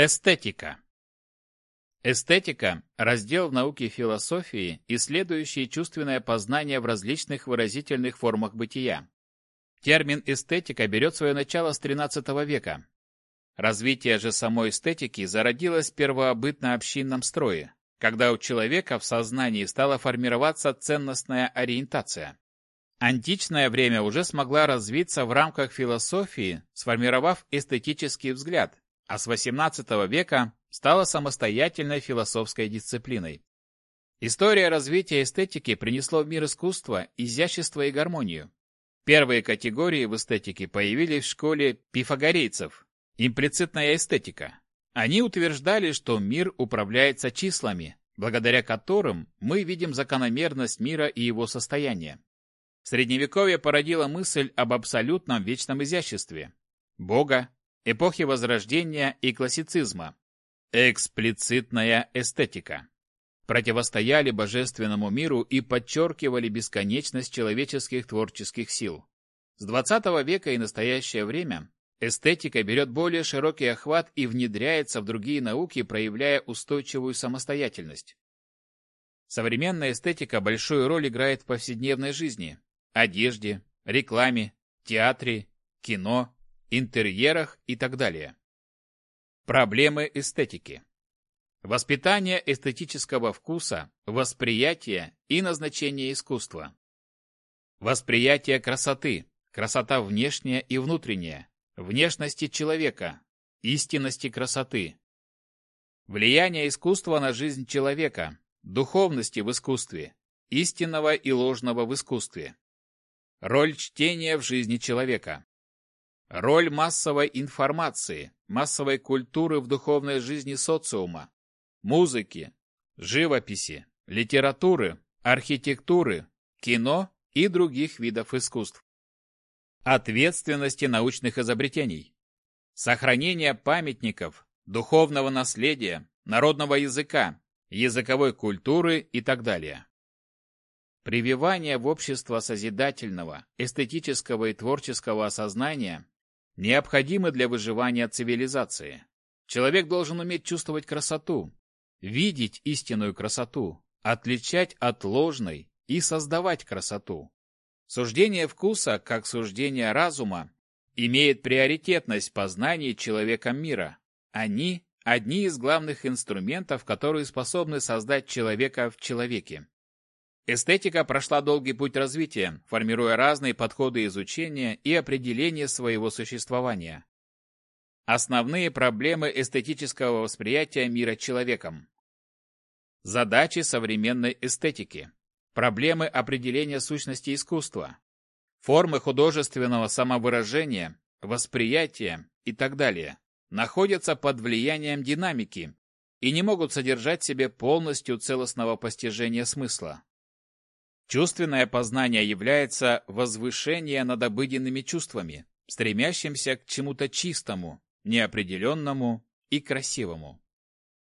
Эстетика. Эстетика – раздел в науке философии, исследующий чувственное познание в различных выразительных формах бытия. Термин «эстетика» берет свое начало с XIII века. Развитие же самой эстетики зародилось в первобытно-общинном строе, когда у человека в сознании стала формироваться ценностная ориентация. Античное время уже смогла развиться в рамках философии, сформировав эстетический взгляд, а с XVIII века стала самостоятельной философской дисциплиной. История развития эстетики принесло в мир искусство, изящество и гармонию. Первые категории в эстетике появились в школе пифагорейцев – имплицитная эстетика. Они утверждали, что мир управляется числами, благодаря которым мы видим закономерность мира и его состояние. Средневековье породило мысль об абсолютном вечном изяществе, Бога, эпохи Возрождения и классицизма. Эксплицитная эстетика. Противостояли божественному миру и подчеркивали бесконечность человеческих творческих сил. С XX века и настоящее время эстетика берет более широкий охват и внедряется в другие науки, проявляя устойчивую самостоятельность. Современная эстетика большую роль играет в повседневной жизни, одежде, рекламе, театре, кино, интерьерах и так далее. Проблемы эстетики. Воспитание эстетического вкуса, восприятие и назначение искусства. Восприятие красоты, красота внешняя и внутренняя, внешности человека, истинности красоты. Влияние искусства на жизнь человека, духовности в искусстве, истинного и ложного в искусстве. Роль чтения в жизни человека. Роль массовой информации, массовой культуры в духовной жизни социума, музыки, живописи, литературы, архитектуры, кино и других видов искусств. Ответственности научных изобретений. Сохранение памятников, духовного наследия, народного языка, языковой культуры и так далее. Прививание в общество созидательного, эстетического и творческого осознания необходимы для выживания цивилизации. Человек должен уметь чувствовать красоту, видеть истинную красоту, отличать от ложной и создавать красоту. Суждение вкуса, как суждение разума, имеет приоритетность в познании человеком мира. Они – одни из главных инструментов, которые способны создать человека в человеке. Эстетика прошла долгий путь развития, формируя разные подходы изучения и определения своего существования. Основные проблемы эстетического восприятия мира человеком. Задачи современной эстетики. Проблемы определения сущности искусства. Формы художественного самовыражения, восприятия и так далее находятся под влиянием динамики и не могут содержать в себе полностью целостного постижения смысла. Чувственное познание является возвышение над обыденными чувствами, стремящимся к чему-то чистому, неопределенному и красивому.